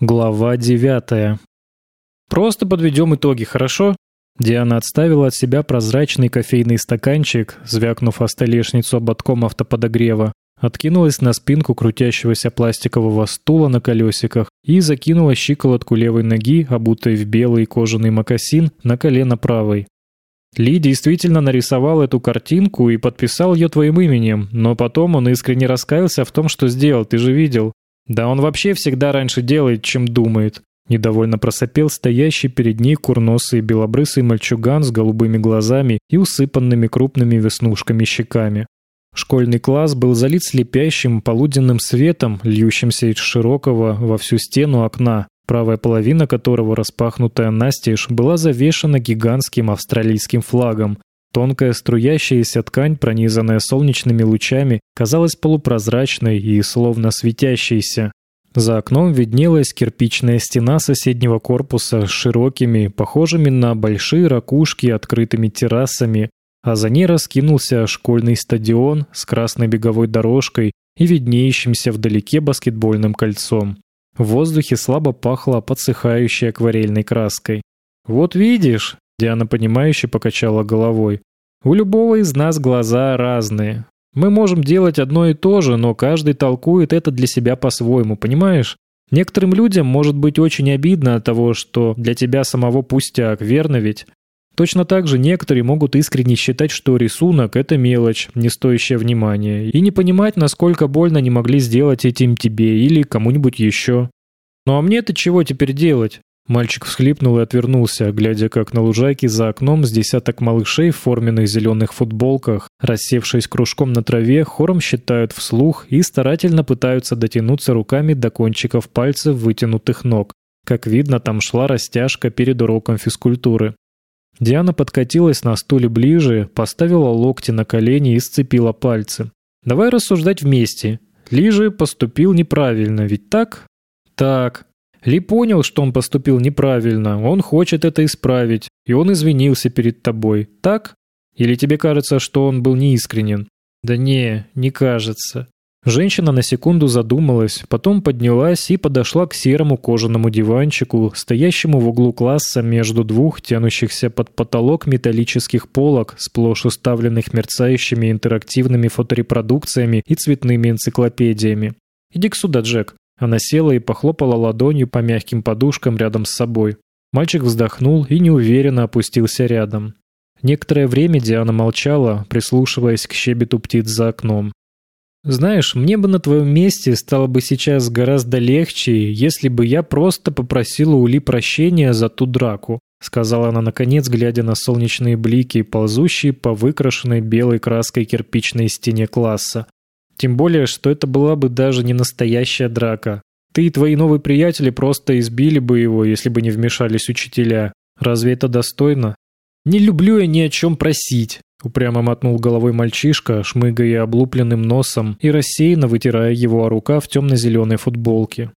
Глава девятая. «Просто подведем итоги, хорошо?» Диана отставила от себя прозрачный кофейный стаканчик, звякнув о столешницу ободком автоподогрева, откинулась на спинку крутящегося пластикового стула на колесиках и закинула щиколотку левой ноги, обутой в белый кожаный мокасин, на колено правой. Ли действительно нарисовал эту картинку и подписал ее твоим именем, но потом он искренне раскаялся в том, что сделал, ты же видел. Да он вообще всегда раньше делает, чем думает. Недовольно просопел стоящий перед ней курносый белобрысый мальчуган с голубыми глазами и усыпанными крупными веснушками щеками. Школьный класс был залит слепящим полуденным светом, льющимся из широкого во всю стену окна, правая половина которого, распахнутая настежь, была завешена гигантским австралийским флагом, Тонкая струящаяся ткань, пронизанная солнечными лучами, казалась полупрозрачной и словно светящейся. За окном виднелась кирпичная стена соседнего корпуса с широкими, похожими на большие ракушки открытыми террасами, а за ней раскинулся школьный стадион с красной беговой дорожкой и виднеющимся вдалеке баскетбольным кольцом. В воздухе слабо пахло подсыхающей акварельной краской. «Вот видишь», Диана понимающе покачала головой. У любого из нас глаза разные. Мы можем делать одно и то же, но каждый толкует это для себя по-своему, понимаешь? Некоторым людям может быть очень обидно от того, что для тебя самого пустяк, верно ведь? Точно так же некоторые могут искренне считать, что рисунок — это мелочь, не стоящая внимания, и не понимать, насколько больно не могли сделать этим тебе или кому-нибудь еще. Ну а мне-то чего теперь делать? Мальчик всхлипнул и отвернулся, глядя, как на лужайке за окном с десяток малышей в форменных зеленых футболках, рассевшись кружком на траве, хором считают вслух и старательно пытаются дотянуться руками до кончиков пальцев вытянутых ног. Как видно, там шла растяжка перед уроком физкультуры. Диана подкатилась на стуле ближе, поставила локти на колени и сцепила пальцы. «Давай рассуждать вместе. Ли же поступил неправильно, ведь так?» «Так. Ли понял, что он поступил неправильно, он хочет это исправить, и он извинился перед тобой, так? Или тебе кажется, что он был неискренен? Да не, не кажется. Женщина на секунду задумалась, потом поднялась и подошла к серому кожаному диванчику, стоящему в углу класса между двух тянущихся под потолок металлических полок, сплошь уставленных мерцающими интерактивными фоторепродукциями и цветными энциклопедиями. «Иди к сюда, Джек». Она села и похлопала ладонью по мягким подушкам рядом с собой. Мальчик вздохнул и неуверенно опустился рядом. Некоторое время Диана молчала, прислушиваясь к щебету птиц за окном. «Знаешь, мне бы на твоем месте стало бы сейчас гораздо легче, если бы я просто попросила у Ли прощения за ту драку», сказала она наконец, глядя на солнечные блики, ползущие по выкрашенной белой краской кирпичной стене класса. Тем более, что это была бы даже не настоящая драка. Ты и твои новые приятели просто избили бы его, если бы не вмешались учителя. Разве это достойно? Не люблю я ни о чем просить. Упрямо мотнул головой мальчишка, шмыгая облупленным носом и рассеянно вытирая его о рукав темно-зеленой футболки.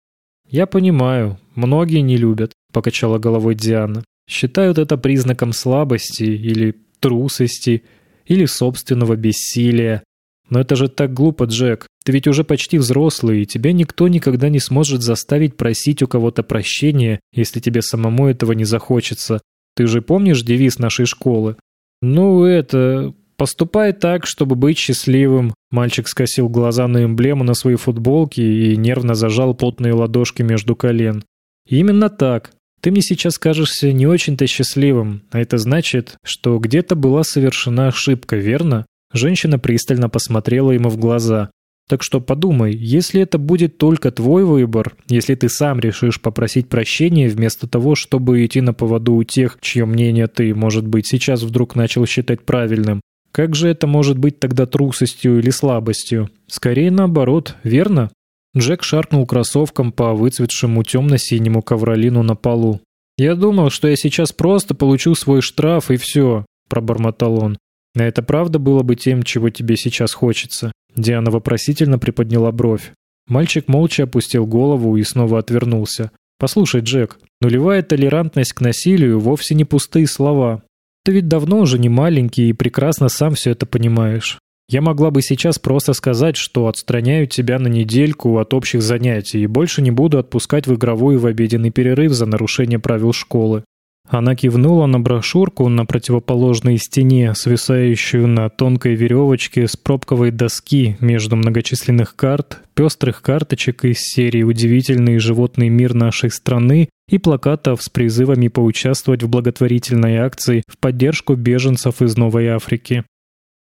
«Я понимаю, многие не любят», — покачала головой Диана. «Считают это признаком слабости или трусости, или собственного бессилия. Но это же так глупо, Джек. Ты ведь уже почти взрослый, и тебя никто никогда не сможет заставить просить у кого-то прощения, если тебе самому этого не захочется. Ты же помнишь девиз нашей школы? «Ну, это... Поступай так, чтобы быть счастливым». Мальчик скосил глаза на эмблему на своей футболке и нервно зажал потные ладошки между колен. «Именно так. Ты мне сейчас кажешься не очень-то счастливым, а это значит, что где-то была совершена ошибка, верно?» Женщина пристально посмотрела ему в глаза. Так что подумай, если это будет только твой выбор, если ты сам решишь попросить прощения вместо того, чтобы идти на поводу у тех, чье мнение ты, может быть, сейчас вдруг начал считать правильным, как же это может быть тогда трусостью или слабостью? Скорее наоборот, верно? Джек шаркнул кроссовком по выцветшему темно-синему ковролину на полу. «Я думал, что я сейчас просто получу свой штраф и все», – пробормотал он. «А это правда было бы тем, чего тебе сейчас хочется?» Диана вопросительно приподняла бровь. Мальчик молча опустил голову и снова отвернулся. «Послушай, Джек, нулевая толерантность к насилию вовсе не пустые слова. Ты ведь давно уже не маленький и прекрасно сам все это понимаешь. Я могла бы сейчас просто сказать, что отстраняю тебя на недельку от общих занятий и больше не буду отпускать в игровой и в обеденный перерыв за нарушение правил школы. Она кивнула на брошюрку на противоположной стене, свисающую на тонкой веревочке с пробковой доски между многочисленных карт, пестрых карточек из серии «Удивительный животный мир нашей страны» и плакатов с призывами поучаствовать в благотворительной акции в поддержку беженцев из Новой Африки.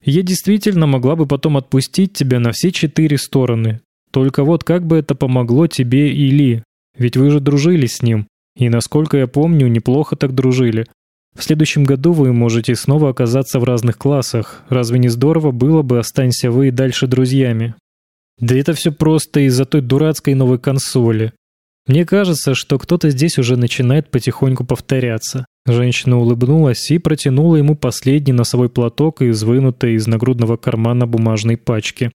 Я действительно могла бы потом отпустить тебя на все четыре стороны. Только вот как бы это помогло тебе и Ли? Ведь вы же дружили с ним. И, насколько я помню, неплохо так дружили. В следующем году вы можете снова оказаться в разных классах. Разве не здорово было бы, останься вы и дальше друзьями? Да это все просто из-за той дурацкой новой консоли. Мне кажется, что кто-то здесь уже начинает потихоньку повторяться. Женщина улыбнулась и протянула ему последний носовой платок из вынутой из нагрудного кармана бумажной пачки.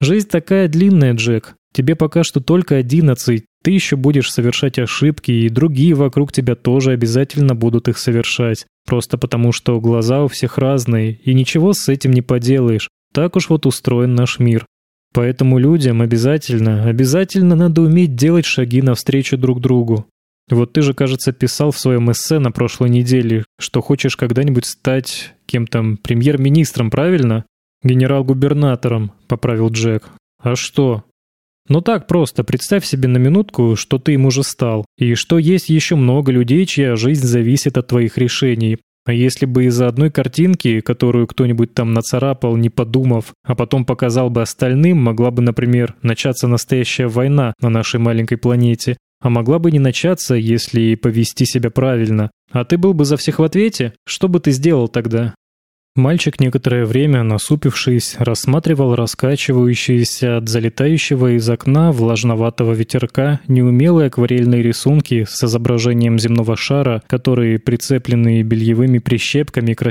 «Жизнь такая длинная, Джек. Тебе пока что только одиннадцать. Ты еще будешь совершать ошибки, и другие вокруг тебя тоже обязательно будут их совершать. Просто потому, что глаза у всех разные, и ничего с этим не поделаешь. Так уж вот устроен наш мир. Поэтому людям обязательно, обязательно надо уметь делать шаги навстречу друг другу. Вот ты же, кажется, писал в своем эссе на прошлой неделе, что хочешь когда-нибудь стать кем-то премьер-министром, правильно? Генерал-губернатором, поправил Джек. А что? Ну так просто, представь себе на минутку, что ты им уже стал, и что есть еще много людей, чья жизнь зависит от твоих решений. А если бы из-за одной картинки, которую кто-нибудь там нацарапал, не подумав, а потом показал бы остальным, могла бы, например, начаться настоящая война на нашей маленькой планете, а могла бы не начаться, если повести себя правильно. А ты был бы за всех в ответе? Что бы ты сделал тогда? Мальчик некоторое время, насупившись, рассматривал раскачивающиеся от залетающего из окна влажноватого ветерка неумелые акварельные рисунки с изображением земного шара, которые, прицепленные бельевыми прищепками к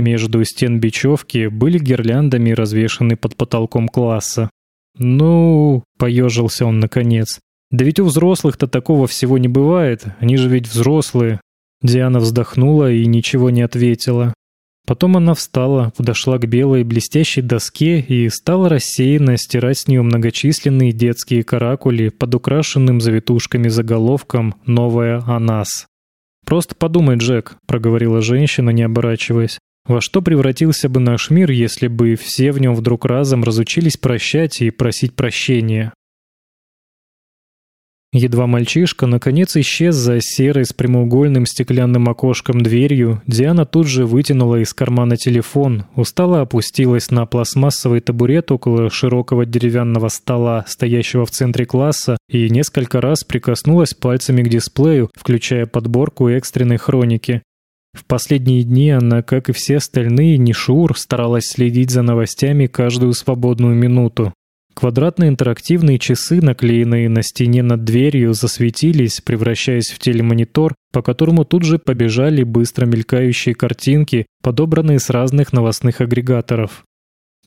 между стен бечевки, были гирляндами развешаны под потолком класса. «Ну...» — поежился он наконец. Да ведь у взрослых-то такого всего не бывает, они же ведь взрослые. Диана вздохнула и ничего не ответила. Потом она встала, подошла к белой блестящей доске и стала рассеянно стирать с нее многочисленные детские каракули под украшенным завитушками заголовком «Новая о нас». «Просто подумай, Джек», — проговорила женщина, не оборачиваясь. «Во что превратился бы наш мир, если бы все в нем вдруг разом разучились прощать и просить прощения? Едва мальчишка наконец исчез за серой с прямоугольным стеклянным окошком дверью, Диана тут же вытянула из кармана телефон, устало опустилась на пластмассовый табурет около широкого деревянного стола, стоящего в центре класса, и несколько раз прикоснулась пальцами к дисплею, включая подборку экстренной хроники. В последние дни она, как и все остальные, не шур, старалась следить за новостями каждую свободную минуту. Квадратные интерактивные часы, наклеенные на стене над дверью, засветились, превращаясь в телемонитор, по которому тут же побежали быстро мелькающие картинки, подобранные с разных новостных агрегаторов.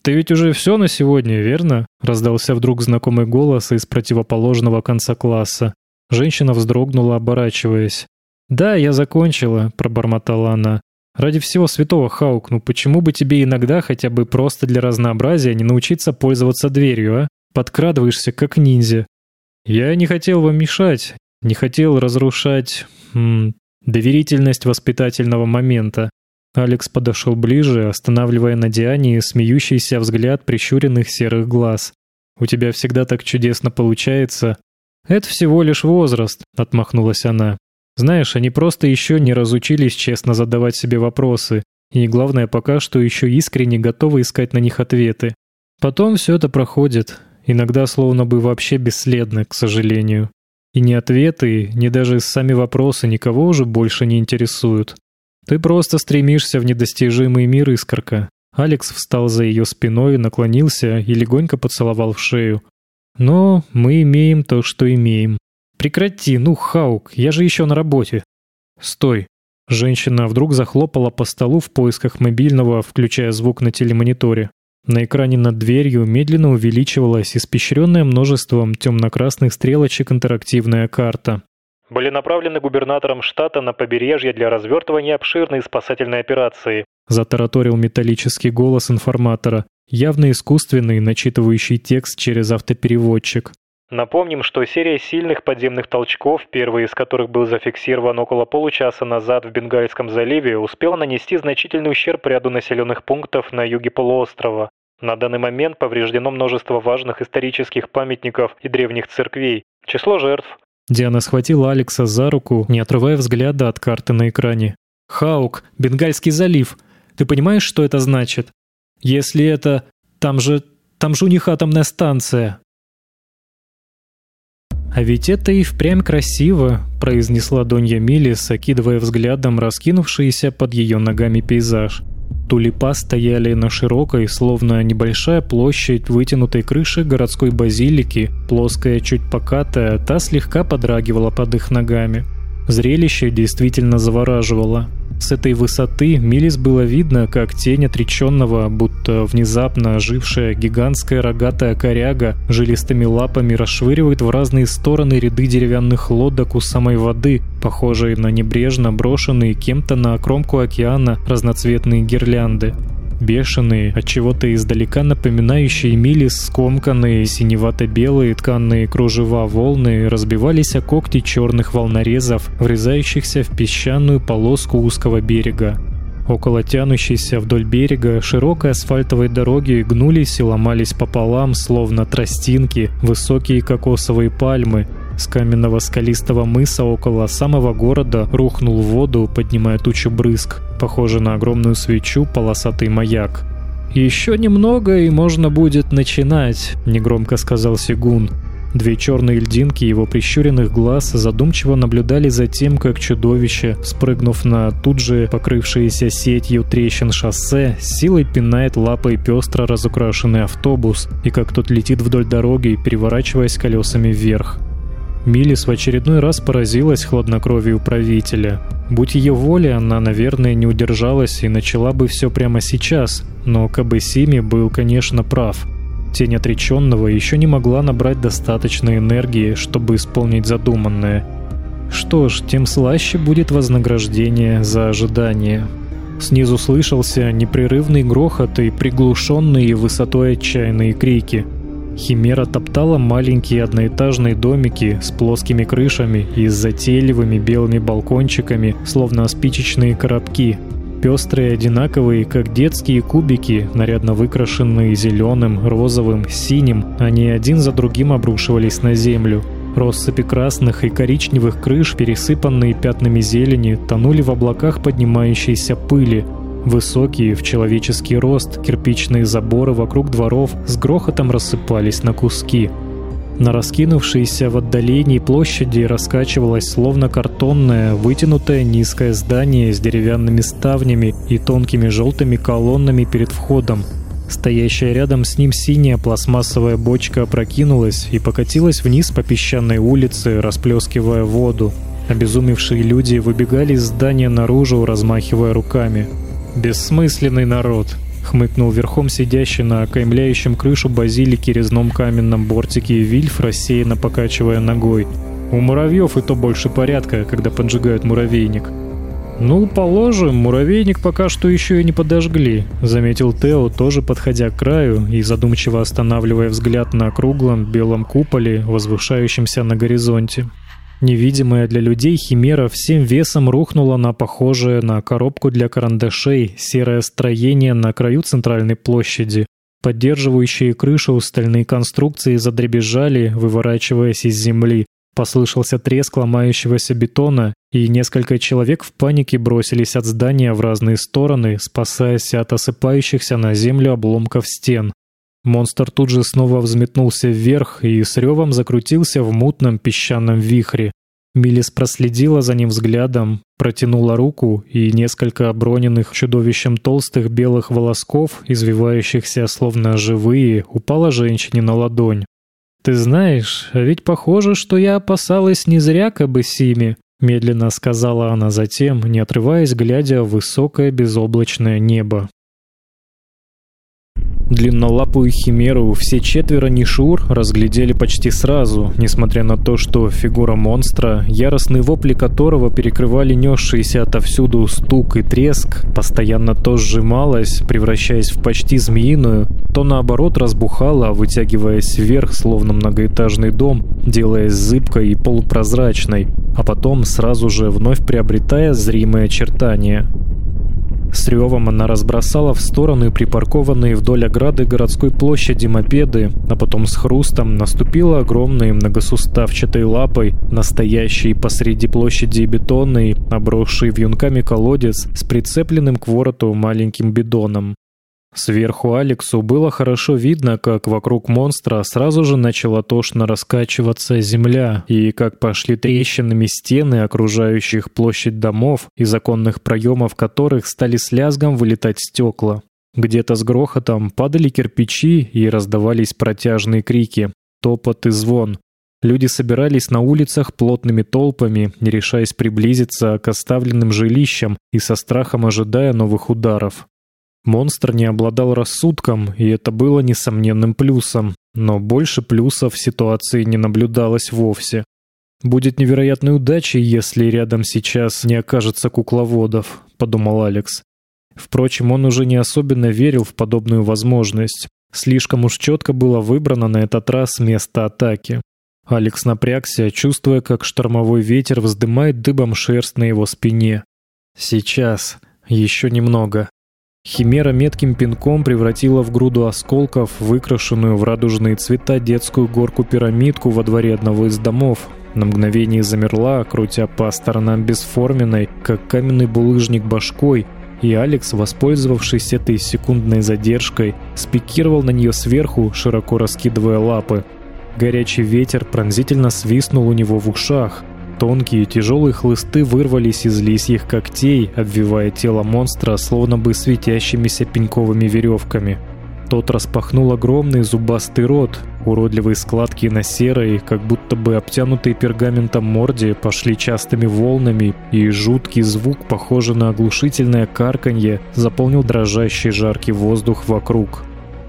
«Ты ведь уже все на сегодня, верно?» — раздался вдруг знакомый голос из противоположного конца класса. Женщина вздрогнула, оборачиваясь. «Да, я закончила», — пробормотала она. Ради всего святого, Хаук, ну почему бы тебе иногда хотя бы просто для разнообразия не научиться пользоваться дверью, а? Подкрадываешься как ниндзя. Я не хотел вам мешать, не хотел разрушать м, доверительность воспитательного момента. Алекс подошел ближе, останавливая на Диане смеющийся взгляд прищуренных серых глаз. «У тебя всегда так чудесно получается». «Это всего лишь возраст», — отмахнулась она. Знаешь, они просто еще не разучились честно задавать себе вопросы, и главное, пока что еще искренне готовы искать на них ответы. Потом все это проходит, иногда словно бы вообще бесследно, к сожалению. И ни ответы, ни даже сами вопросы никого уже больше не интересуют. Ты просто стремишься в недостижимый мир, искорка. Алекс встал за ее спиной, наклонился и легонько поцеловал в шею. Но мы имеем то, что имеем. «Прекрати, ну, Хаук, я же еще на работе». «Стой». Женщина вдруг захлопала по столу в поисках мобильного, включая звук на телемониторе. На экране над дверью медленно увеличивалась испещренная множеством темно-красных стрелочек интерактивная карта. Были направлены губернатором штата на побережье для развертывания обширной спасательной операции. Затараторил металлический голос информатора. явно искусственный, начитывающий текст через автопереводчик. Напомним, что серия сильных подземных толчков, первый из которых был зафиксирован около получаса назад в Бенгальском заливе, успела нанести значительный ущерб ряду населенных пунктов на юге полуострова. На данный момент повреждено множество важных исторических памятников и древних церквей. Число жертв. Диана схватила Алекса за руку, не отрывая взгляда от карты на экране. «Хаук, Бенгальский залив. Ты понимаешь, что это значит? Если это... Там же... Там же у них атомная станция». «А ведь это и впрямь красиво», — произнесла Донья Милис, окидывая взглядом раскинувшийся под ее ногами пейзаж. Тулипа стояли на широкой, словно небольшая площадь вытянутой крыши городской базилики, плоская, чуть покатая, та слегка подрагивала под их ногами. Зрелище действительно завораживало. С этой высоты Милис было видно, как тень отреченного, будто внезапно ожившая гигантская рогатая коряга, жилистыми лапами расшвыривает в разные стороны ряды деревянных лодок у самой воды, похожие на небрежно брошенные кем-то на кромку океана разноцветные гирлянды. Бешеные, от чего-то издалека напоминающие мили скомканные синевато-белые тканные кружева волны разбивались о когти черных волнорезов, врезающихся в песчаную полоску узкого берега. Около тянущейся вдоль берега широкой асфальтовой дороги гнулись и ломались пополам, словно тростинки, высокие кокосовые пальмы, с каменного скалистого мыса около самого города рухнул в воду, поднимая тучу брызг, похожий на огромную свечу полосатый маяк. «Еще немного, и можно будет начинать», — негромко сказал Сигун. Две черные льдинки его прищуренных глаз задумчиво наблюдали за тем, как чудовище, спрыгнув на тут же покрывшееся сетью трещин шоссе, силой пинает лапой пестро разукрашенный автобус, и как тот летит вдоль дороги, переворачиваясь колесами вверх. Милис в очередной раз поразилась хладнокровию правителя. Будь ее воля, она, наверное, не удержалась и начала бы все прямо сейчас, но Кабесими был, конечно, прав. Тень отреченного еще не могла набрать достаточной энергии, чтобы исполнить задуманное. Что ж, тем слаще будет вознаграждение за ожидание. Снизу слышался непрерывный грохот и приглушенные высотой отчаянные крики – Химера топтала маленькие одноэтажные домики с плоскими крышами и с затейливыми белыми балкончиками, словно спичечные коробки. Пестрые, одинаковые, как детские кубики, нарядно выкрашенные зеленым, розовым, синим, они один за другим обрушивались на землю. Россыпи красных и коричневых крыш, пересыпанные пятнами зелени, тонули в облаках поднимающейся пыли, Высокие, в человеческий рост, кирпичные заборы вокруг дворов с грохотом рассыпались на куски. На раскинувшейся в отдалении площади раскачивалось словно картонное, вытянутое низкое здание с деревянными ставнями и тонкими желтыми колоннами перед входом. Стоящая рядом с ним синяя пластмассовая бочка опрокинулась и покатилась вниз по песчаной улице, расплескивая воду. Обезумевшие люди выбегали из здания наружу, размахивая руками. «Бессмысленный народ», — хмыкнул верхом сидящий на окаймляющем крышу базилики резном каменном бортике Вильф, рассеянно покачивая ногой. «У муравьев и то больше порядка, когда поджигают муравейник». «Ну, положим, муравейник пока что еще и не подожгли», — заметил Тео, тоже подходя к краю и задумчиво останавливая взгляд на круглом белом куполе, возвышающемся на горизонте. Невидимая для людей химера всем весом рухнула на похожее на коробку для карандашей серое строение на краю центральной площади. Поддерживающие крышу стальные конструкции задребезжали, выворачиваясь из земли. Послышался треск ломающегося бетона, и несколько человек в панике бросились от здания в разные стороны, спасаясь от осыпающихся на землю обломков стен. Монстр тут же снова взметнулся вверх и с ревом закрутился в мутном песчаном вихре. Милис проследила за ним взглядом, протянула руку, и несколько оброненных чудовищем толстых белых волосков, извивающихся словно живые, упала женщине на ладонь. «Ты знаешь, ведь похоже, что я опасалась не зря Кабысими», медленно сказала она затем, не отрываясь, глядя в высокое безоблачное небо. Длиннолапую химеру все четверо Нишур разглядели почти сразу, несмотря на то, что фигура монстра, яростные вопли которого перекрывали несшиеся отовсюду стук и треск, постоянно то сжималась, превращаясь в почти змеиную, то наоборот разбухала, вытягиваясь вверх, словно многоэтажный дом, делаясь зыбкой и полупрозрачной, а потом сразу же вновь приобретая зримые очертания. С ревом она разбросала в стороны припаркованные вдоль ограды городской площади мопеды, а потом с хрустом наступила огромной многосуставчатой лапой, настоящей посреди площади бетонной, обросший вьюнками колодец с прицепленным к вороту маленьким бидоном. Сверху Алексу было хорошо видно, как вокруг монстра сразу же начала тошно раскачиваться земля, и как пошли трещинами стены окружающих площадь домов, из оконных проемов которых стали с лязгом вылетать стекла. Где-то с грохотом падали кирпичи и раздавались протяжные крики, топот и звон. Люди собирались на улицах плотными толпами, не решаясь приблизиться к оставленным жилищам и со страхом ожидая новых ударов. Монстр не обладал рассудком, и это было несомненным плюсом, но больше плюсов в ситуации не наблюдалось вовсе. «Будет невероятной удачей, если рядом сейчас не окажется кукловодов», — подумал Алекс. Впрочем, он уже не особенно верил в подобную возможность. Слишком уж четко было выбрано на этот раз место атаки. Алекс напрягся, чувствуя, как штормовой ветер вздымает дыбом шерсть на его спине. «Сейчас. Еще немного. Химера метким пинком превратила в груду осколков выкрашенную в радужные цвета детскую горку-пирамидку во дворе одного из домов. На мгновение замерла, крутя по сторонам бесформенной, как каменный булыжник башкой, и Алекс, воспользовавшись этой секундной задержкой, спикировал на нее сверху, широко раскидывая лапы. Горячий ветер пронзительно свистнул у него в ушах, Тонкие тяжелые хлысты вырвались из лисьих когтей, обвивая тело монстра словно бы светящимися пеньковыми веревками. Тот распахнул огромный зубастый рот. Уродливые складки на серой, как будто бы обтянутые пергаментом морде, пошли частыми волнами, и жуткий звук, похожий на оглушительное карканье, заполнил дрожащий жаркий воздух вокруг.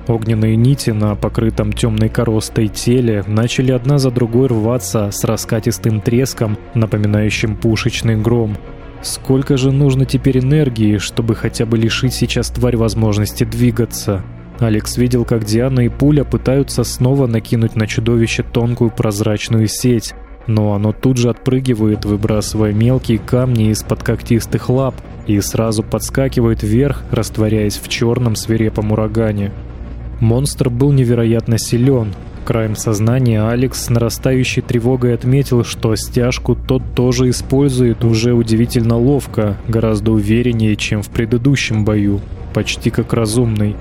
Огненные нити на покрытом темной коростой теле начали одна за другой рваться с раскатистым треском, напоминающим пушечный гром. Сколько же нужно теперь энергии, чтобы хотя бы лишить сейчас тварь возможности двигаться? Алекс видел, как Диана и Пуля пытаются снова накинуть на чудовище тонкую прозрачную сеть, но оно тут же отпрыгивает, выбрасывая мелкие камни из-под когтистых лап, и сразу подскакивает вверх, растворяясь в черном свирепом урагане. Монстр был невероятно силен. Краем сознания Алекс с нарастающей тревогой отметил, что стяжку тот тоже использует уже удивительно ловко, гораздо увереннее, чем в предыдущем бою, почти как разумный.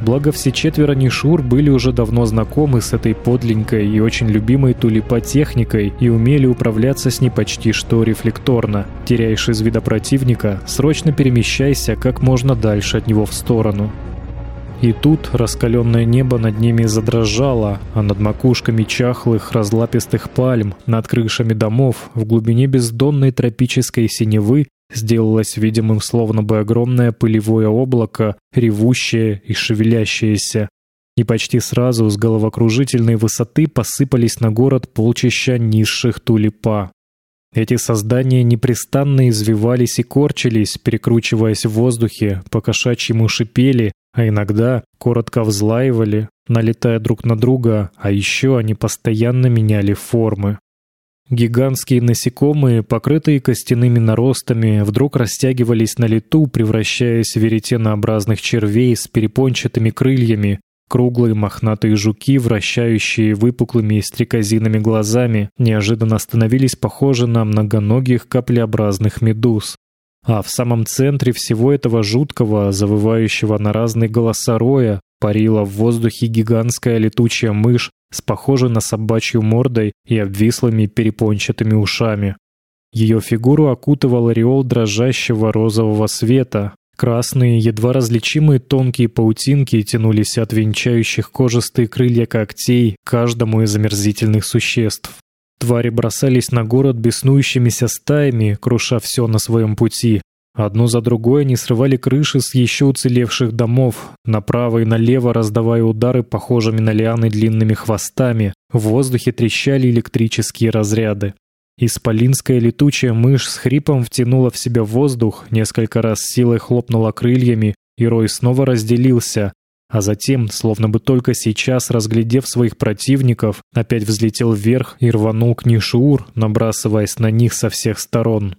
Благо все четверо Нишур были уже давно знакомы с этой подленькой и очень любимой тулипа техникой и умели управляться с ней почти что рефлекторно. Теряешь из вида противника, срочно перемещайся как можно дальше от него в сторону. И тут раскаленное небо над ними задрожало, а над макушками чахлых разлапистых пальм, над крышами домов, в глубине бездонной тропической синевы сделалось видимым словно бы огромное пылевое облако, ревущее и шевелящееся. И почти сразу с головокружительной высоты посыпались на город полчища низших тулипа. Эти создания непрестанно извивались и корчились, перекручиваясь в воздухе, по кошачьему шипели, а иногда коротко взлаивали, налетая друг на друга, а еще они постоянно меняли формы. Гигантские насекомые, покрытые костяными наростами, вдруг растягивались на лету, превращаясь в веретенообразных червей с перепончатыми крыльями, круглые мохнатые жуки, вращающие выпуклыми стрекозинами глазами, неожиданно становились похожи на многоногих каплеобразных медуз. А в самом центре всего этого жуткого, завывающего на разные голоса роя, парила в воздухе гигантская летучая мышь с похожей на собачью мордой и обвислыми перепончатыми ушами. Ее фигуру окутывал ореол дрожащего розового света. Красные, едва различимые тонкие паутинки тянулись от венчающих кожистые крылья когтей каждому из омерзительных существ. Твари бросались на город беснующимися стаями, круша все на своем пути. Одну за другой они срывали крыши с еще уцелевших домов, направо и налево раздавая удары похожими на лианы длинными хвостами. В воздухе трещали электрические разряды. Исполинская летучая мышь с хрипом втянула в себя воздух, несколько раз силой хлопнула крыльями, и рой снова разделился, а затем, словно бы только сейчас разглядев своих противников, опять взлетел вверх и рванул к Нишуур, набрасываясь на них со всех сторон.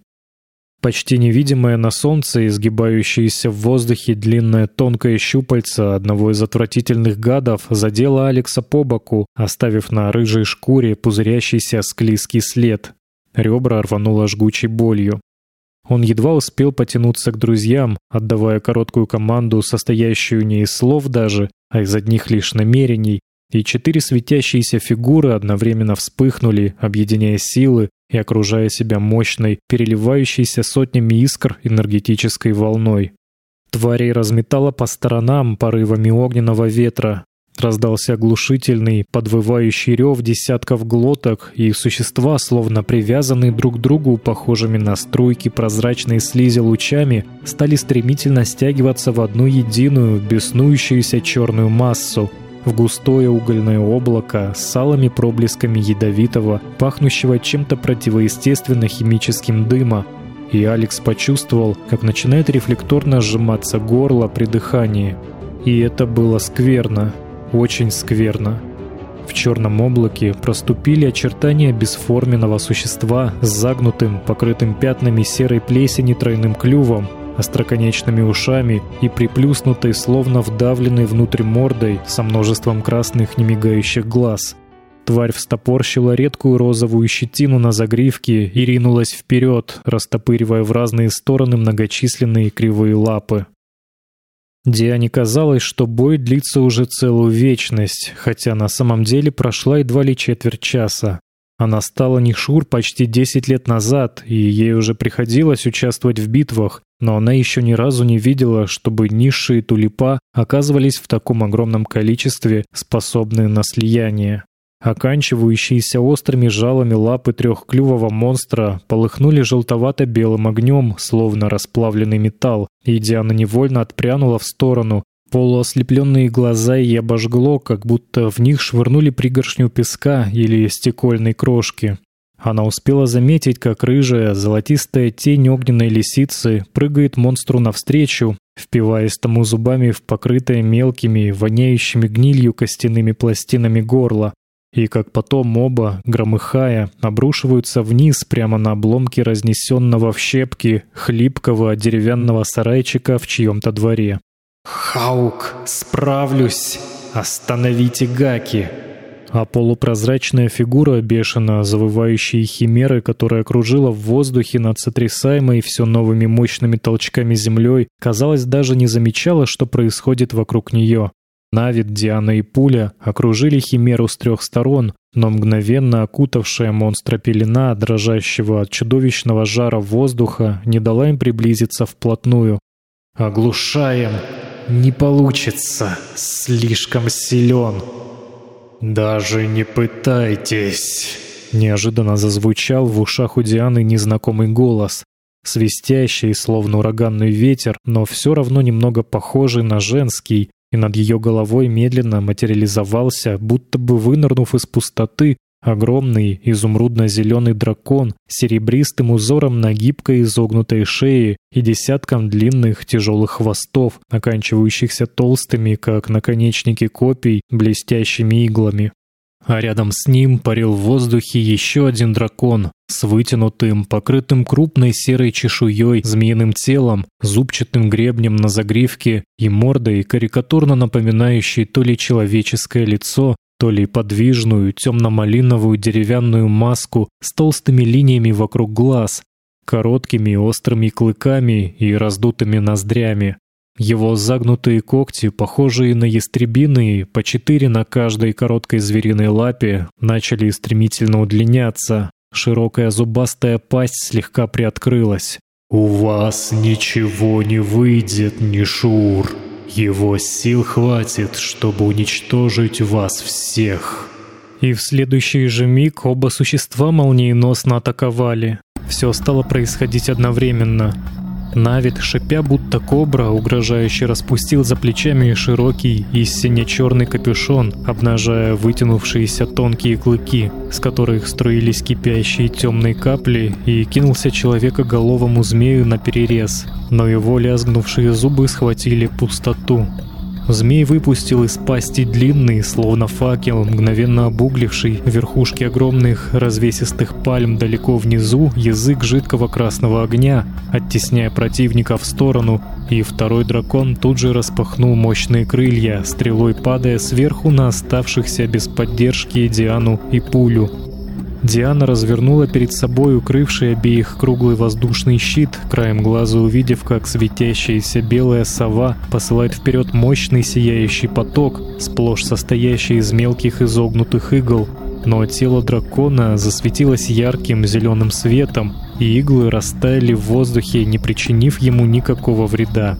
Почти невидимое на солнце, изгибающееся в воздухе длинное тонкое щупальце одного из отвратительных гадов задело Алекса по боку, оставив на рыжей шкуре пузырящийся склизкий след. Ребра рвануло жгучей болью. Он едва успел потянуться к друзьям, отдавая короткую команду, состоящую не из слов даже, а из одних лишь намерений, и четыре светящиеся фигуры одновременно вспыхнули, объединяя силы и окружая себя мощной, переливающейся сотнями искр энергетической волной. Тварей разметало по сторонам порывами огненного ветра, Раздался оглушительный, подвывающий рев десятков глоток, и существа, словно привязанные друг к другу, похожими на струйки прозрачной слизи лучами, стали стремительно стягиваться в одну единую, беснующуюся черную массу, в густое угольное облако с алыми проблесками ядовитого, пахнущего чем-то противоестественно химическим дыма, и Алекс почувствовал, как начинает рефлекторно сжиматься горло при дыхании. И это было скверно, очень скверно. В черном облаке проступили очертания бесформенного существа с загнутым, покрытым пятнами серой плесени тройным клювом, остроконечными ушами и приплюснутой, словно вдавленной внутрь мордой, со множеством красных немигающих глаз. Тварь встопорщила редкую розовую щетину на загривке и ринулась вперед, растопыривая в разные стороны многочисленные кривые лапы. Диане казалось, что бой длится уже целую вечность, хотя на самом деле прошла едва ли четверть часа. Она стала Нишур почти 10 лет назад, и ей уже приходилось участвовать в битвах, но она еще ни разу не видела, чтобы низшие тулипа оказывались в таком огромном количестве, способные на слияние. Оканчивающиеся острыми жалами лапы трехклювого монстра полыхнули желтовато-белым огнем, словно расплавленный металл, и Диана невольно отпрянула в сторону. Полуослепленные глаза ей обожгло, как будто в них швырнули пригоршню песка или стекольной крошки. Она успела заметить, как рыжая, золотистая тень огненной лисицы прыгает монстру навстречу, впиваясь тому зубами в покрытое мелкими, воняющими гнилью костяными пластинами горло и как потом оба, громыхая, обрушиваются вниз прямо на обломки разнесенного в щепки хлипкого деревянного сарайчика в чьем-то дворе. «Хаук, справлюсь! Остановите Гаки!» А полупрозрачная фигура, бешено завывающей химеры, которая кружила в воздухе над сотрясаемой все новыми мощными толчками землей, казалось, даже не замечала, что происходит вокруг нее. Навид, Диана и Пуля окружили Химеру с трех сторон, но мгновенно окутавшая монстра пелена, дрожащего от чудовищного жара воздуха, не дала им приблизиться вплотную. «Оглушаем! Не получится! Слишком силен!» «Даже не пытайтесь!» Неожиданно зазвучал в ушах у Дианы незнакомый голос, свистящий, словно ураганный ветер, но все равно немного похожий на женский, и над ее головой медленно материализовался, будто бы вынырнув из пустоты, огромный изумрудно-зеленый дракон с серебристым узором на гибкой изогнутой шее и десятком длинных тяжелых хвостов, оканчивающихся толстыми, как наконечники копий, блестящими иглами а рядом с ним парил в воздухе еще один дракон с вытянутым, покрытым крупной серой чешуей, змеиным телом, зубчатым гребнем на загривке и мордой, карикатурно напоминающей то ли человеческое лицо, то ли подвижную темно-малиновую деревянную маску с толстыми линиями вокруг глаз, короткими острыми клыками и раздутыми ноздрями. Его загнутые когти, похожие на ястребиные, по четыре на каждой короткой звериной лапе, начали стремительно удлиняться. Широкая зубастая пасть слегка приоткрылась. «У вас ничего не выйдет, Нишур. Его сил хватит, чтобы уничтожить вас всех». И в следующий же миг оба существа молниеносно атаковали. Все стало происходить одновременно. Навид, шипя будто кобра, угрожающе распустил за плечами широкий и сине-черный капюшон, обнажая вытянувшиеся тонкие клыки, с которых струились кипящие темные капли, и кинулся человека-головому змею на перерез, но его лязгнувшие зубы схватили пустоту. Змей выпустил из пасти длинный, словно факел, мгновенно обугливший верхушки огромных развесистых пальм далеко внизу язык жидкого красного огня, оттесняя противника в сторону, и второй дракон тут же распахнул мощные крылья, стрелой падая сверху на оставшихся без поддержки Диану и пулю. Диана развернула перед собой укрывший обеих круглый воздушный щит, краем глаза увидев, как светящаяся белая сова посылает вперед мощный сияющий поток, сплошь состоящий из мелких изогнутых игл. Но тело дракона засветилось ярким зеленым светом, и иглы растаяли в воздухе, не причинив ему никакого вреда.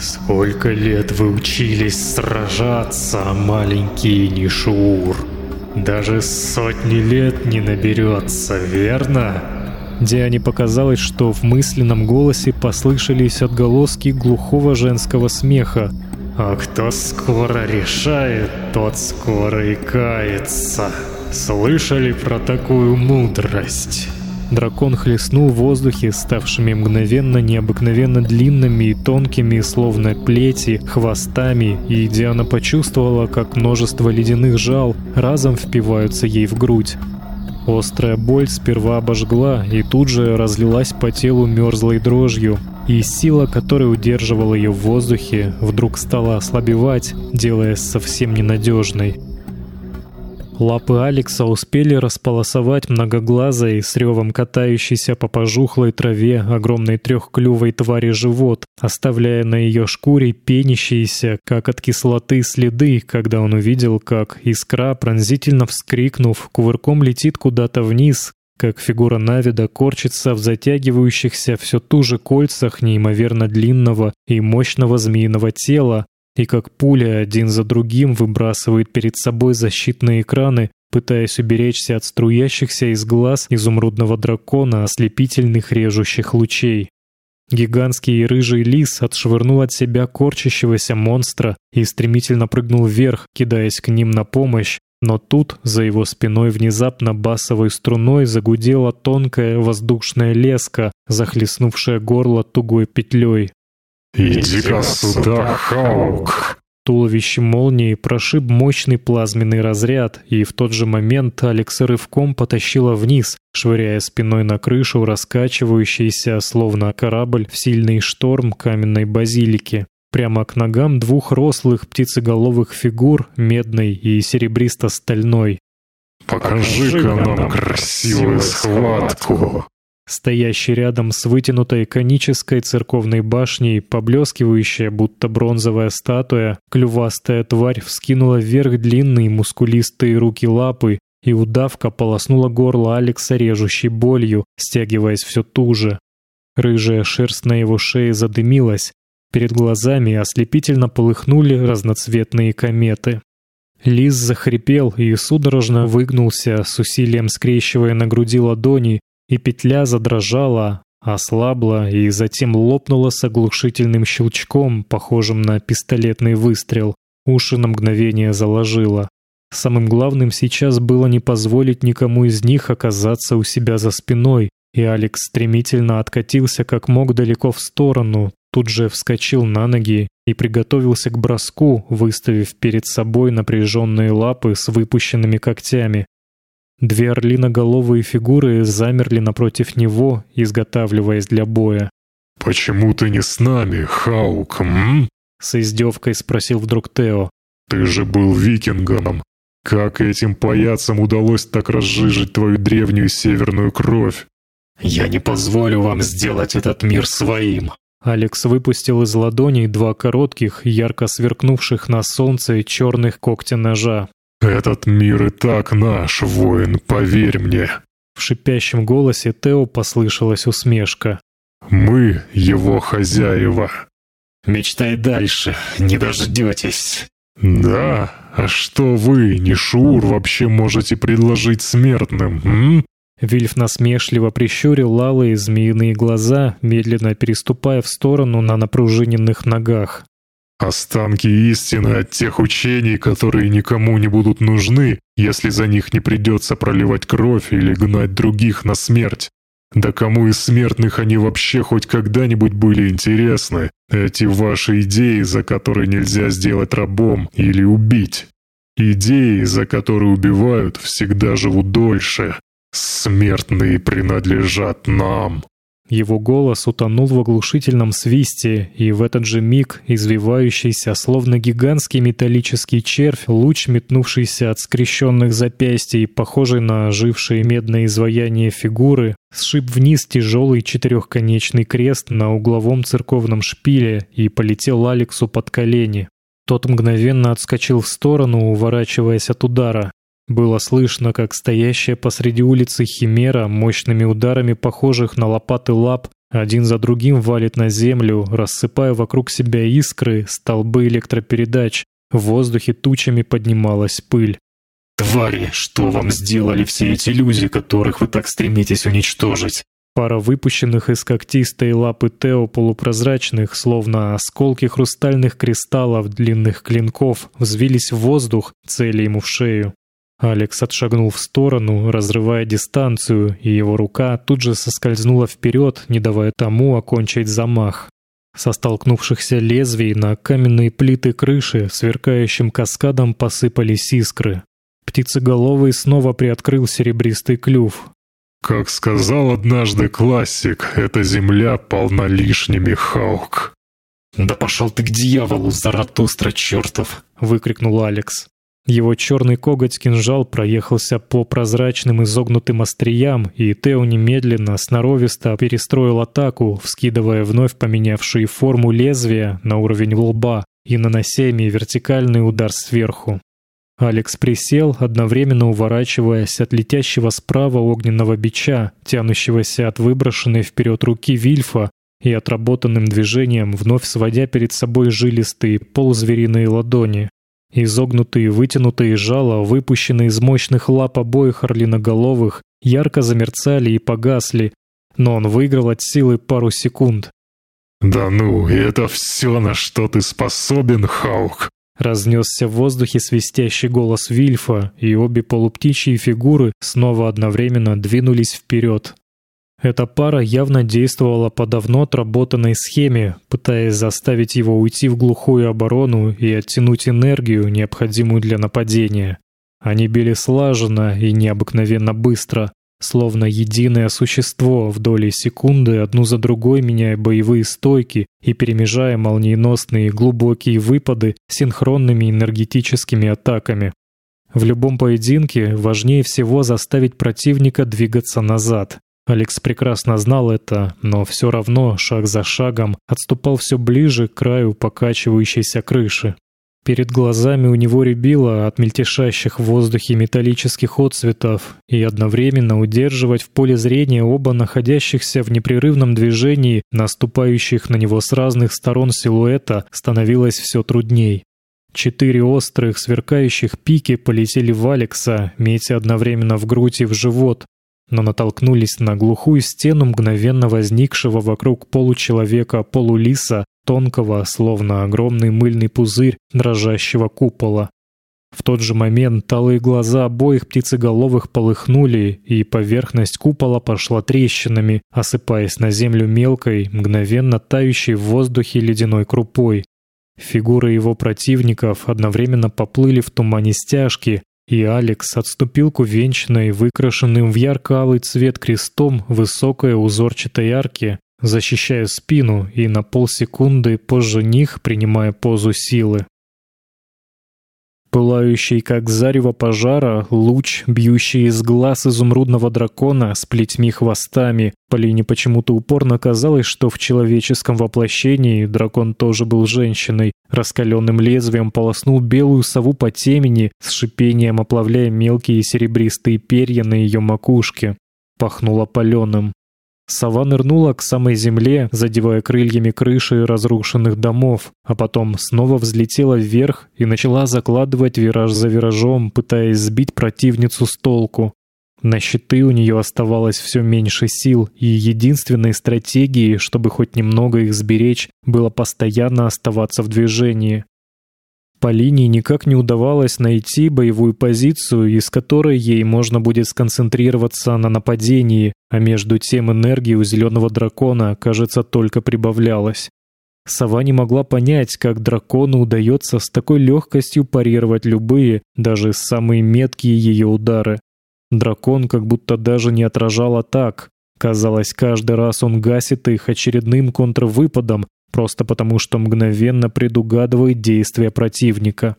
«Сколько лет вы учились сражаться, маленький Нишур?» Даже сотни лет не наберется, верно? Диане показалось, что в мысленном голосе послышались отголоски глухого женского смеха. «А кто скоро решает, тот скоро и кается. Слышали про такую мудрость?» Дракон хлестнул в воздухе, ставшими мгновенно необыкновенно длинными и тонкими, словно плети, хвостами, и Диана почувствовала, как множество ледяных жал разом впиваются ей в грудь. Острая боль сперва обожгла и тут же разлилась по телу мерзлой дрожью, и сила, которая удерживала ее в воздухе, вдруг стала ослабевать, делаясь совсем ненадежной. Лапы Алекса успели располосовать многоглазой с ревом катающейся по пожухлой траве огромной трехклювой твари живот, оставляя на ее шкуре пенящиеся, как от кислоты, следы, когда он увидел, как искра, пронзительно вскрикнув, кувырком летит куда-то вниз, как фигура Навида корчится в затягивающихся все ту же кольцах неимоверно длинного и мощного змеиного тела, и как пуля один за другим выбрасывает перед собой защитные экраны, пытаясь уберечься от струящихся из глаз изумрудного дракона ослепительных режущих лучей. Гигантский рыжий лис отшвырнул от себя корчащегося монстра и стремительно прыгнул вверх, кидаясь к ним на помощь, но тут за его спиной внезапно басовой струной загудела тонкая воздушная леска, захлестнувшая горло тугой петлей. «Иди-ка сюда, Хаук!» Туловище молнии прошиб мощный плазменный разряд, и в тот же момент Алекс рывком потащила вниз, швыряя спиной на крышу раскачивающийся, словно корабль, в сильный шторм каменной базилики. Прямо к ногам двух рослых птицеголовых фигур, медной и серебристо-стальной. «Покажи-ка нам красивую схватку!» Стоящий рядом с вытянутой конической церковной башней, поблескивающая, будто бронзовая статуя, клювастая тварь вскинула вверх длинные мускулистые руки-лапы, и удавка полоснула горло Алекса режущей болью, стягиваясь все туже. Рыжая шерсть на его шее задымилась, перед глазами ослепительно полыхнули разноцветные кометы. Лис захрипел и судорожно выгнулся, с усилием скрещивая на груди ладони, и петля задрожала, ослабла и затем лопнула с оглушительным щелчком, похожим на пистолетный выстрел. Уши на мгновение заложило. Самым главным сейчас было не позволить никому из них оказаться у себя за спиной, и Алекс стремительно откатился как мог далеко в сторону, тут же вскочил на ноги и приготовился к броску, выставив перед собой напряженные лапы с выпущенными когтями. Две орлиноголовые фигуры замерли напротив него, изготавливаясь для боя. «Почему ты не с нами, Хаук, м?» С издевкой спросил вдруг Тео. «Ты же был викингом. Как этим паяцам удалось так разжижить твою древнюю северную кровь?» «Я не позволю вам сделать этот мир своим!» Алекс выпустил из ладоней два коротких, ярко сверкнувших на солнце черных когтя ножа. «Этот мир и так наш, воин, поверь мне!» В шипящем голосе Тео послышалась усмешка. «Мы его хозяева!» «Мечтай дальше, не дождетесь!» «Да? А что вы, не Шур, вообще можете предложить смертным, м?» Вильф насмешливо прищурил лалые змеиные глаза, медленно переступая в сторону на напружиненных ногах. «Останки истины от тех учений, которые никому не будут нужны, если за них не придется проливать кровь или гнать других на смерть. Да кому из смертных они вообще хоть когда-нибудь были интересны? Эти ваши идеи, за которые нельзя сделать рабом или убить. Идеи, за которые убивают, всегда живут дольше. Смертные принадлежат нам. Его голос утонул в оглушительном свисте, и в этот же миг извивающийся, словно гигантский металлический червь, луч, метнувшийся от скрещенных запястий, похожий на ожившие медное изваяние фигуры, сшиб вниз тяжелый четырехконечный крест на угловом церковном шпиле и полетел Алексу под колени. Тот мгновенно отскочил в сторону, уворачиваясь от удара. Было слышно, как стоящая посреди улицы химера мощными ударами, похожих на лопаты лап, один за другим валит на землю, рассыпая вокруг себя искры, столбы электропередач. В воздухе тучами поднималась пыль. «Твари, что вам сделали все эти люди, которых вы так стремитесь уничтожить?» Пара выпущенных из когтистой лапы Тео полупрозрачных, словно осколки хрустальных кристаллов длинных клинков, взвились в воздух, цели ему в шею. Алекс отшагнул в сторону, разрывая дистанцию, и его рука тут же соскользнула вперед, не давая тому окончить замах. Со столкнувшихся лезвий на каменные плиты крыши сверкающим каскадом посыпались искры. Птицеголовый снова приоткрыл серебристый клюв. «Как сказал однажды классик, эта земля полна лишними, Хаук». «Да пошел ты к дьяволу, Заратустра чертов!» — выкрикнул Алекс. Его черный коготь-кинжал проехался по прозрачным изогнутым остриям, и Тео немедленно, сноровисто перестроил атаку, вскидывая вновь поменявшие форму лезвия на уровень лба и нанося ими вертикальный удар сверху. Алекс присел, одновременно уворачиваясь от летящего справа огненного бича, тянущегося от выброшенной вперед руки Вильфа, и отработанным движением вновь сводя перед собой жилистые полузвериные ладони. Изогнутые вытянутые жало, выпущенные из мощных лап обоих орлиноголовых, ярко замерцали и погасли, но он выиграл от силы пару секунд. «Да ну, это все, на что ты способен, Хаук!» Разнесся в воздухе свистящий голос Вильфа, и обе полуптичьи фигуры снова одновременно двинулись вперед. Эта пара явно действовала по давно отработанной схеме, пытаясь заставить его уйти в глухую оборону и оттянуть энергию, необходимую для нападения. Они били слаженно и необыкновенно быстро, словно единое существо в доли секунды одну за другой меняя боевые стойки и перемежая молниеносные глубокие выпады синхронными энергетическими атаками. В любом поединке важнее всего заставить противника двигаться назад, Алекс прекрасно знал это, но все равно, шаг за шагом, отступал все ближе к краю покачивающейся крыши. Перед глазами у него рябило от мельтешащих в воздухе металлических отцветов, и одновременно удерживать в поле зрения оба находящихся в непрерывном движении, наступающих на него с разных сторон силуэта, становилось все трудней. Четыре острых, сверкающих пики полетели в Алекса, метя одновременно в грудь и в живот, но натолкнулись на глухую стену мгновенно возникшего вокруг получеловека полулиса, тонкого, словно огромный мыльный пузырь дрожащего купола. В тот же момент талые глаза обоих птицеголовых полыхнули, и поверхность купола пошла трещинами, осыпаясь на землю мелкой, мгновенно тающей в воздухе ледяной крупой. Фигуры его противников одновременно поплыли в тумане стяжки, и Алекс отступил к увенчанной, выкрашенным в ярко-алый цвет крестом высокой узорчатой арке, защищая спину и на полсекунды позже них принимая позу силы. Пылающий, как зарево пожара, луч, бьющий из глаз изумрудного дракона с плетьми хвостами. Полине почему-то упорно казалось, что в человеческом воплощении дракон тоже был женщиной. Раскаленным лезвием полоснул белую сову по темени, с шипением оплавляя мелкие серебристые перья на ее макушке. Пахнуло паленым. Сова нырнула к самой земле, задевая крыльями крыши разрушенных домов, а потом снова взлетела вверх и начала закладывать вираж за виражом, пытаясь сбить противницу с толку. На щиты у нее оставалось все меньше сил, и единственной стратегией, чтобы хоть немного их сберечь, было постоянно оставаться в движении. По линии никак не удавалось найти боевую позицию, из которой ей можно будет сконцентрироваться на нападении, а между тем энергии у зеленого дракона, кажется, только прибавлялась. Сова не могла понять, как дракону удается с такой легкостью парировать любые, даже самые меткие ее удары. Дракон как будто даже не отражал атак. Казалось, каждый раз он гасит их очередным контрвыпадом, просто потому что мгновенно предугадывает действия противника.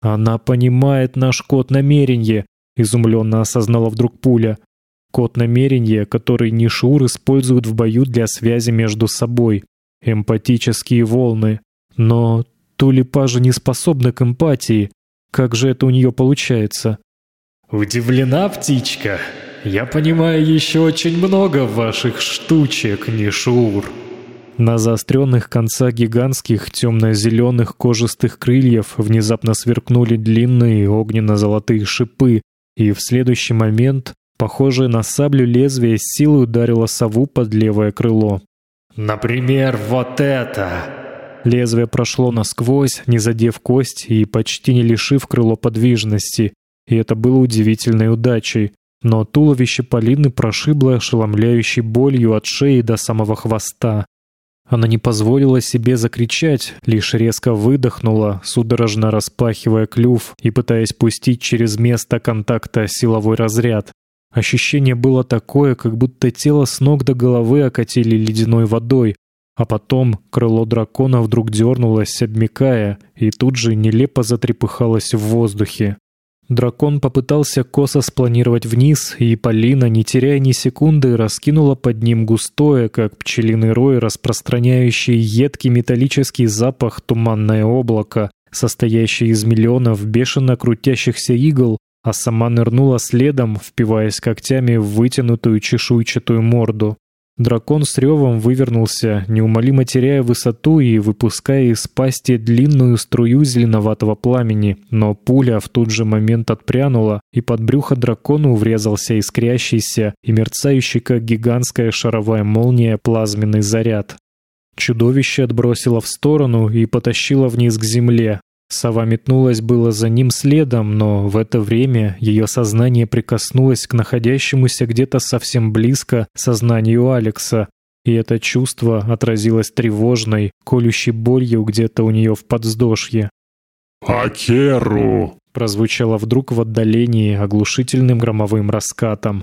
«Она понимает наш код намерения», — изумленно осознала вдруг пуля. Код намерения, который Нишур использует в бою для связи между собой. Эмпатические волны. Но Тулипа же не способна к эмпатии. Как же это у нее получается? «Удивлена, птичка? Я понимаю еще очень много ваших штучек, Нишур». На заостренных концах гигантских темно-зеленых кожистых крыльев внезапно сверкнули длинные огненно-золотые шипы, и в следующий момент, похожее на саблю лезвие, с силой ударило сову под левое крыло. «Например, вот это!» Лезвие прошло насквозь, не задев кость и почти не лишив крыло подвижности, и это было удивительной удачей. Но туловище Полины прошибло ошеломляющей болью от шеи до самого хвоста. Она не позволила себе закричать, лишь резко выдохнула, судорожно распахивая клюв и пытаясь пустить через место контакта силовой разряд. Ощущение было такое, как будто тело с ног до головы окатили ледяной водой, а потом крыло дракона вдруг дернулось, обмякая, и тут же нелепо затрепыхалось в воздухе. Дракон попытался косо спланировать вниз, и Полина, не теряя ни секунды, раскинула под ним густое, как пчелиный рой, распространяющий едкий металлический запах туманное облако, состоящее из миллионов бешено крутящихся игл, а сама нырнула следом, впиваясь когтями в вытянутую чешуйчатую морду. Дракон с ревом вывернулся, неумолимо теряя высоту и выпуская из пасти длинную струю зеленоватого пламени, но пуля в тот же момент отпрянула, и под брюхо дракону врезался искрящийся и мерцающий, как гигантская шаровая молния, плазменный заряд. Чудовище отбросило в сторону и потащило вниз к земле, Сова метнулась было за ним следом, но в это время ее сознание прикоснулось к находящемуся где-то совсем близко сознанию Алекса, и это чувство отразилось тревожной, колющей болью где-то у нее в подвздошье. «Акеру!» прозвучало вдруг в отдалении оглушительным громовым раскатом.